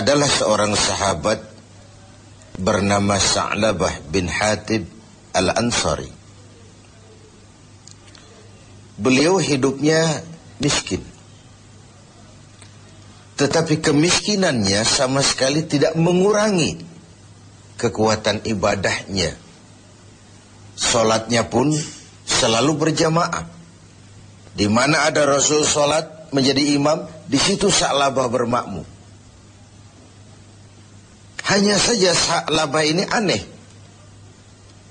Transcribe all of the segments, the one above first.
adalah seorang sahabat bernama Sa'labah bin Hatib Al-Ansari. Beliau hidupnya miskin. Tetapi kemiskinannya sama sekali tidak mengurangi kekuatan ibadahnya. Solatnya pun selalu berjamaah. Di mana ada Rasul solat menjadi imam, di situ Sa'labah bermakmum. Hanya saja Sa'labah ini aneh.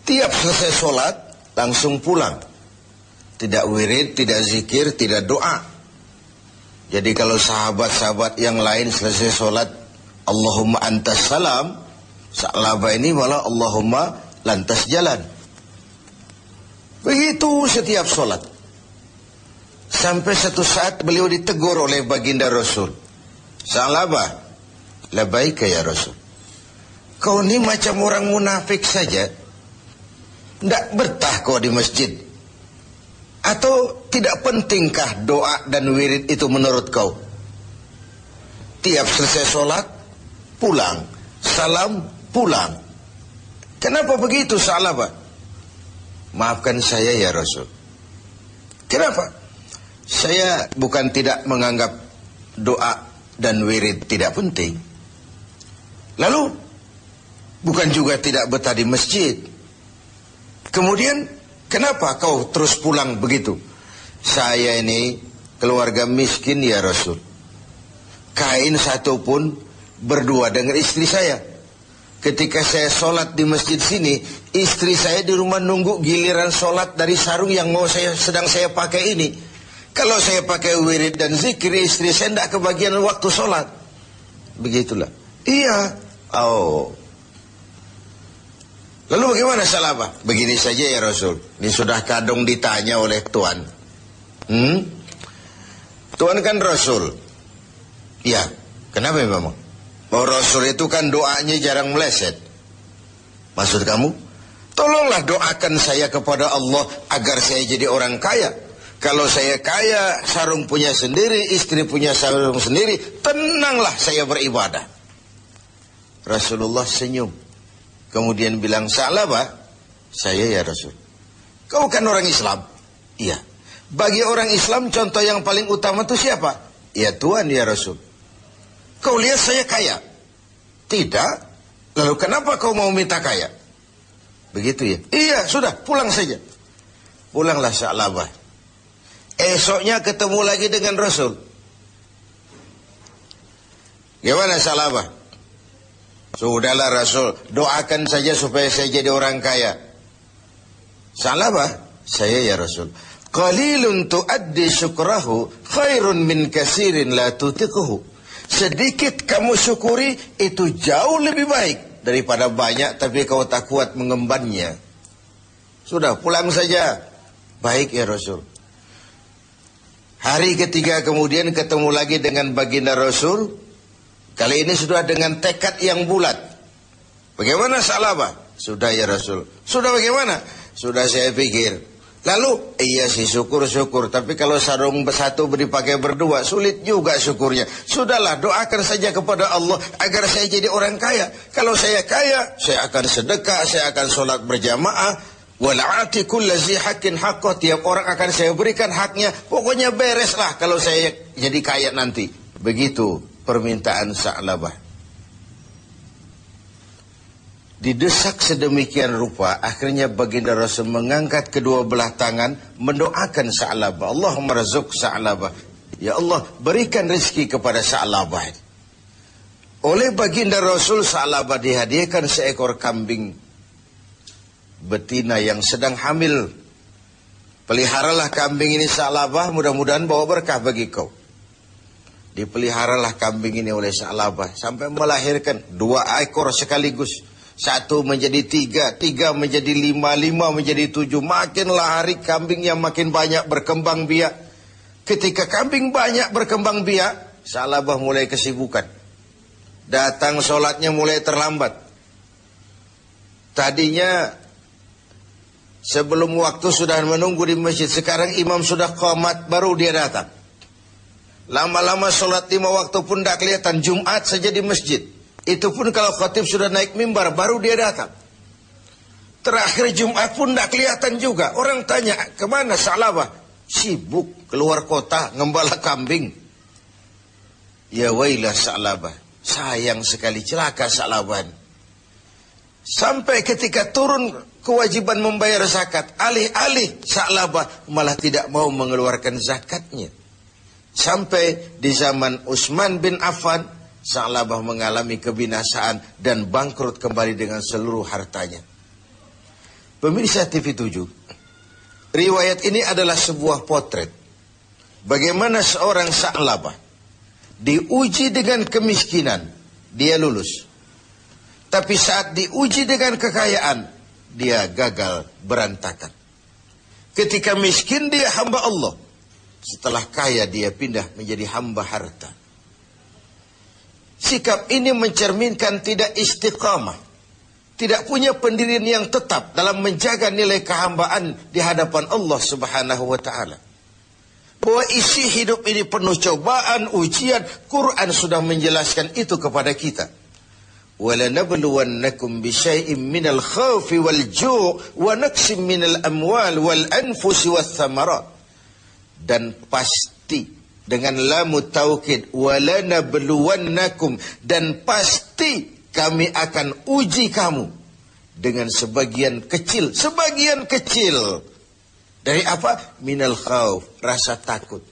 Tiap selesai solat, langsung pulang. Tidak wirid, tidak zikir, tidak doa. Jadi kalau sahabat-sahabat yang lain selesai sholat Allahumma antas salam Sa'laba ini malah Allahumma lantas jalan Begitu setiap sholat Sampai satu saat beliau ditegur oleh baginda Rasul Sa'laba Labaika ya Rasul Kau ini macam orang munafik saja Tidak betah kau di masjid atau tidak pentingkah doa dan wirid itu menurut kau? Tiap selesai sholat, pulang. Salam, pulang. Kenapa begitu salah pak? Maafkan saya ya Rasul. Kenapa? Saya bukan tidak menganggap doa dan wirid tidak penting. Lalu, bukan juga tidak betah di masjid. Kemudian Kenapa kau terus pulang begitu? Saya ini keluarga miskin ya Rasul. Kain satu pun berdua dengan istri saya. Ketika saya sholat di masjid sini, istri saya di rumah nunggu giliran sholat dari sarung yang mau saya sedang saya pakai ini. Kalau saya pakai wirid dan zikir, istri saya tidak kebagian waktu sholat. Begitulah. Iya. Oh, Lalu bagaimana salah apa? Begini saja ya Rasul. Ini sudah kadung ditanya oleh Tuhan. Hmm? Tuhan kan Rasul. Ya, kenapa memang? Bahwa Rasul itu kan doanya jarang meleset. Maksud kamu? Tolonglah doakan saya kepada Allah agar saya jadi orang kaya. Kalau saya kaya, sarung punya sendiri, istri punya sarung sendiri, tenanglah saya beribadah. Rasulullah senyum. Kemudian bilang, Sa'labah, saya ya Rasul. Kau kan orang Islam? Iya. Bagi orang Islam contoh yang paling utama itu siapa? Ya Tuhan ya Rasul. Kau lihat saya kaya? Tidak. Lalu kenapa kau mau minta kaya? Begitu ya? Iya, sudah, pulang saja. Pulanglah Sa'labah. Esoknya ketemu lagi dengan Rasul. Gimana Sa'labah? Sudahlah Rasul, doakan saja supaya saya jadi orang kaya. Salah apa? Saya ya Rasul. Qalilun tuaddi syukrahu khairun min kasirin la tutiquhu. Sedikit kamu syukuri itu jauh lebih baik daripada banyak tapi kau tak kuat mengembannya. Sudah pulang saja. Baik ya Rasul. Hari ketiga kemudian ketemu lagi dengan baginda Rasul. Kali ini sudah dengan tekad yang bulat. Bagaimana Salabah? Sudah ya Rasul. Sudah bagaimana? Sudah saya pikir. Lalu, iya sih syukur-syukur. Tapi kalau sarung satu dipakai berdua, sulit juga syukurnya. Sudahlah, doakan saja kepada Allah agar saya jadi orang kaya. Kalau saya kaya, saya akan sedekah, saya akan sholat berjamaah. Wal'ati kullazi hakin haqqah. Tiap orang akan saya berikan haknya. Pokoknya bereslah kalau saya jadi kaya nanti. Begitu permintaan Sa'labah. Didesak sedemikian rupa, akhirnya baginda Rasul mengangkat kedua belah tangan, mendoakan Sa'labah. Allahumma razuk Sa'labah. Ya Allah, berikan rezeki kepada Sa'labah. Oleh baginda Rasul, Sa'labah dihadiahkan seekor kambing betina yang sedang hamil. Peliharalah kambing ini Sa'labah, mudah-mudahan bawa berkah bagi kau. Dipeliharalah kambing ini oleh Sa'labah sampai melahirkan dua ekor sekaligus. Satu menjadi tiga, tiga menjadi lima, lima menjadi tujuh. Makinlah hari kambing yang makin banyak berkembang biak. Ketika kambing banyak berkembang biak, Sa'labah mulai kesibukan. Datang sholatnya mulai terlambat. Tadinya sebelum waktu sudah menunggu di masjid. Sekarang imam sudah komat baru dia datang. Lama-lama sholat lima waktu pun tidak kelihatan. Jumat saja di masjid. Itu pun kalau khatib sudah naik mimbar, baru dia datang. Terakhir Jumat pun tidak kelihatan juga. Orang tanya, ke mana Sa'labah? Sibuk keluar kota, ngembala kambing. Ya wailah Sa'labah. Sayang sekali celaka Sa'laban. Sampai ketika turun kewajiban membayar zakat. Alih-alih Sa'labah malah tidak mau mengeluarkan zakatnya. Sampai di zaman Utsman bin Affan, Sa'labah mengalami kebinasaan dan bangkrut kembali dengan seluruh hartanya. Pemirsa TV 7, riwayat ini adalah sebuah potret. Bagaimana seorang Sa'labah diuji dengan kemiskinan, dia lulus. Tapi saat diuji dengan kekayaan, dia gagal berantakan. Ketika miskin dia hamba Allah. Setelah kaya dia pindah menjadi hamba harta. Sikap ini mencerminkan tidak istiqamah tidak punya pendirian yang tetap dalam menjaga nilai kehambaan di hadapan Allah Subhanahu wa taala. Bahwa isi hidup ini penuh cobaan, ujian, Quran sudah menjelaskan itu kepada kita. وَلَنَبْلُوَنَّكُمْ بِشَيْءٍ مِنَ الْخَوْفِ وَالْجُوعِ وَنَقْسٍ مِنَ الْأَمْوَالِ وَالْأَنْفُسِ وَالثَّمَرَاتِ dan pasti dengan lamu tauhid walana beluwannakum dan pasti kami akan uji kamu dengan sebagian kecil sebagian kecil. Dari apa? Minal khauf rasa takut.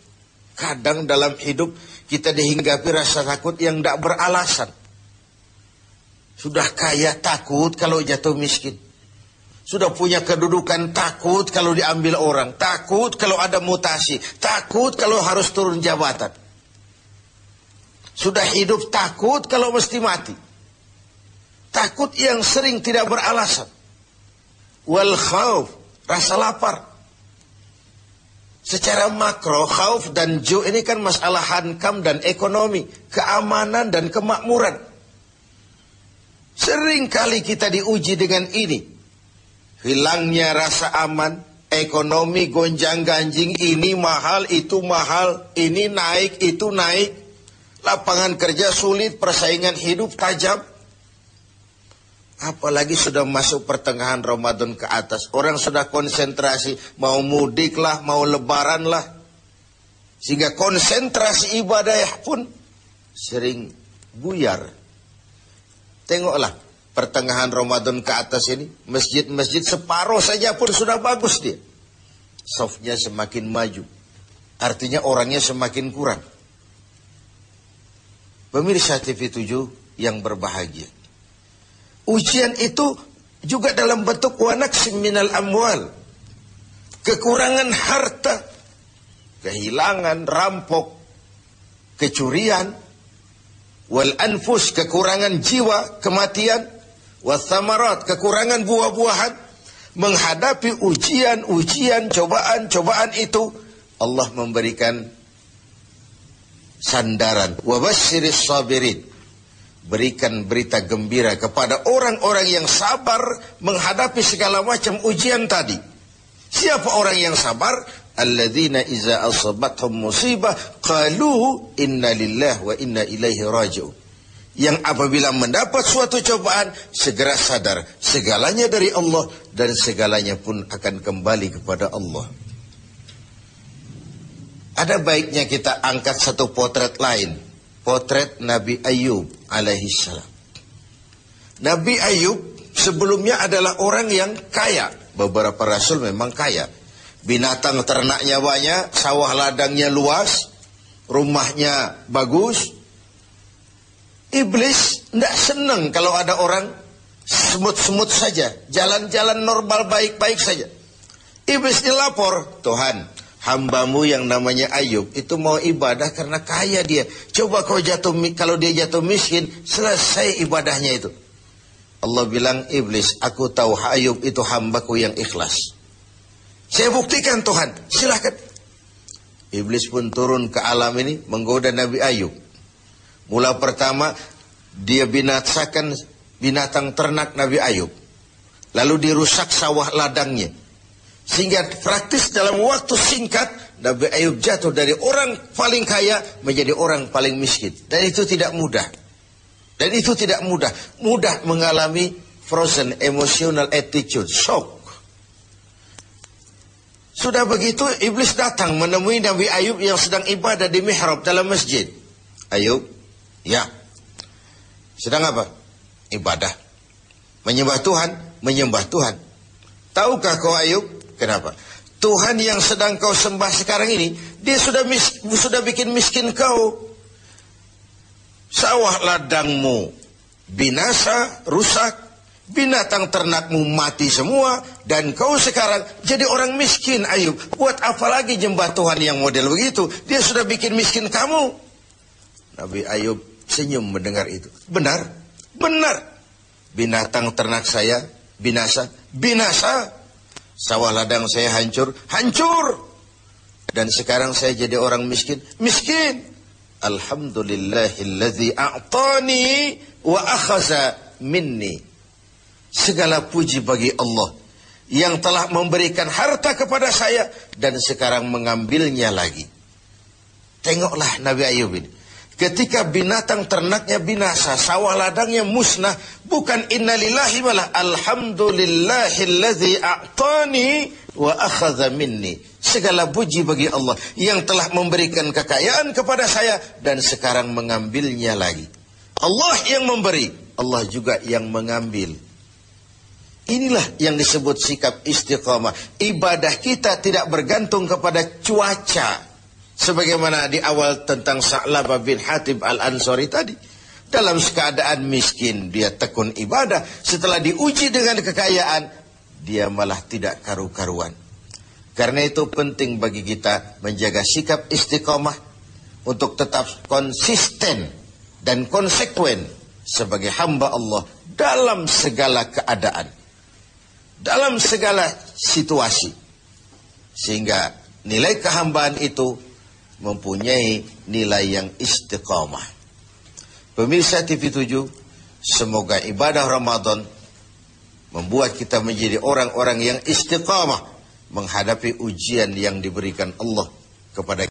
Kadang dalam hidup kita dihinggapi rasa takut yang tidak beralasan. Sudah kaya takut kalau jatuh miskin. Sudah punya kedudukan takut kalau diambil orang. Takut kalau ada mutasi. Takut kalau harus turun jabatan. Sudah hidup takut kalau mesti mati. Takut yang sering tidak beralasan. Wal khawf, rasa lapar. Secara makro, khauf dan ju ini kan masalah hankam dan ekonomi, keamanan dan kemakmuran. Sering kali kita diuji dengan ini. Hilangnya rasa aman, ekonomi gonjang ganjing, ini mahal, itu mahal, ini naik, itu naik. Lapangan kerja sulit, persaingan hidup tajam. Apalagi sudah masuk pertengahan Ramadan ke atas. Orang sudah konsentrasi. Mau mudik lah, mau lebaran lah. Sehingga konsentrasi ibadah pun sering buyar. Tengoklah pertengahan Ramadan ke atas ini. Masjid-masjid separuh saja pun sudah bagus dia. Softnya semakin maju. Artinya orangnya semakin kurang. Pemirsa TV 7 yang berbahagia. Ujian itu juga dalam bentuk wanak minal amwal. Kekurangan harta, kehilangan, rampok, kecurian, wal anfus, kekurangan jiwa, kematian, wathamarat, kekurangan buah-buahan, menghadapi ujian-ujian, cobaan-cobaan itu, Allah memberikan sandaran. Wabashiris sabirin berikan berita gembira kepada orang-orang yang sabar menghadapi segala macam ujian tadi. Siapa orang yang sabar? Alladzina iza asabathum musibah qalu inna lillahi wa inna ilaihi raji'un. Yang apabila mendapat suatu cobaan segera sadar segalanya dari Allah dan segalanya pun akan kembali kepada Allah. Ada baiknya kita angkat satu potret lain potret Nabi Ayub alaihi salam. Nabi Ayub sebelumnya adalah orang yang kaya. Beberapa rasul memang kaya. Binatang ternaknya banyak, sawah ladangnya luas, rumahnya bagus. Iblis tidak senang kalau ada orang semut-semut saja, jalan-jalan normal baik-baik saja. Iblis dilapor, Tuhan, hambamu yang namanya Ayub itu mau ibadah karena kaya dia. Coba kau jatuh kalau dia jatuh miskin, selesai ibadahnya itu. Allah bilang iblis, aku tahu Ayub itu hambaku yang ikhlas. Saya buktikan Tuhan, silahkan. Iblis pun turun ke alam ini menggoda Nabi Ayub. Mula pertama dia binasakan binatang ternak Nabi Ayub. Lalu dirusak sawah ladangnya. Sehingga praktis dalam waktu singkat Nabi Ayub jatuh dari orang paling kaya menjadi orang paling miskin. Dan itu tidak mudah. Dan itu tidak mudah. Mudah mengalami frozen emotional attitude, shock. Sudah begitu iblis datang menemui Nabi Ayub yang sedang ibadah di mihrab dalam masjid. Ayub, ya. Sedang apa? Ibadah. Menyembah Tuhan, menyembah Tuhan. Tahukah kau Ayub? Kenapa? Tuhan yang sedang kau sembah sekarang ini, dia sudah mis, sudah bikin miskin kau. Sawah ladangmu binasa, rusak, binatang ternakmu mati semua, dan kau sekarang jadi orang miskin Ayub. Buat apa lagi jembah Tuhan yang model begitu? Dia sudah bikin miskin kamu. Nabi Ayub senyum mendengar itu. Benar, benar. Binatang ternak saya binasa, binasa. Sawah ladang saya hancur, hancur. Dan sekarang saya jadi orang miskin, miskin. Alhamdulillahilladzi a'tani wa akhaza minni. Segala puji bagi Allah yang telah memberikan harta kepada saya dan sekarang mengambilnya lagi. Tengoklah Nabi Ayub ini. Ketika binatang ternaknya binasa, sawah ladangnya musnah, bukan innalillahi malah alhamdulillahilladzi a'tani wa akhadha minni. Segala puji bagi Allah yang telah memberikan kekayaan kepada saya dan sekarang mengambilnya lagi. Allah yang memberi, Allah juga yang mengambil. Inilah yang disebut sikap istiqamah. Ibadah kita tidak bergantung kepada cuaca Sebagaimana di awal tentang Sa'labah bin Hatib al-Ansari tadi. Dalam keadaan miskin, dia tekun ibadah. Setelah diuji dengan kekayaan, dia malah tidak karu-karuan. Karena itu penting bagi kita menjaga sikap istiqomah untuk tetap konsisten dan konsekuen sebagai hamba Allah dalam segala keadaan. Dalam segala situasi. Sehingga nilai kehambaan itu mempunyai nilai yang istiqamah. Pemirsa TV 7, semoga ibadah Ramadan membuat kita menjadi orang-orang yang istiqamah menghadapi ujian yang diberikan Allah kepada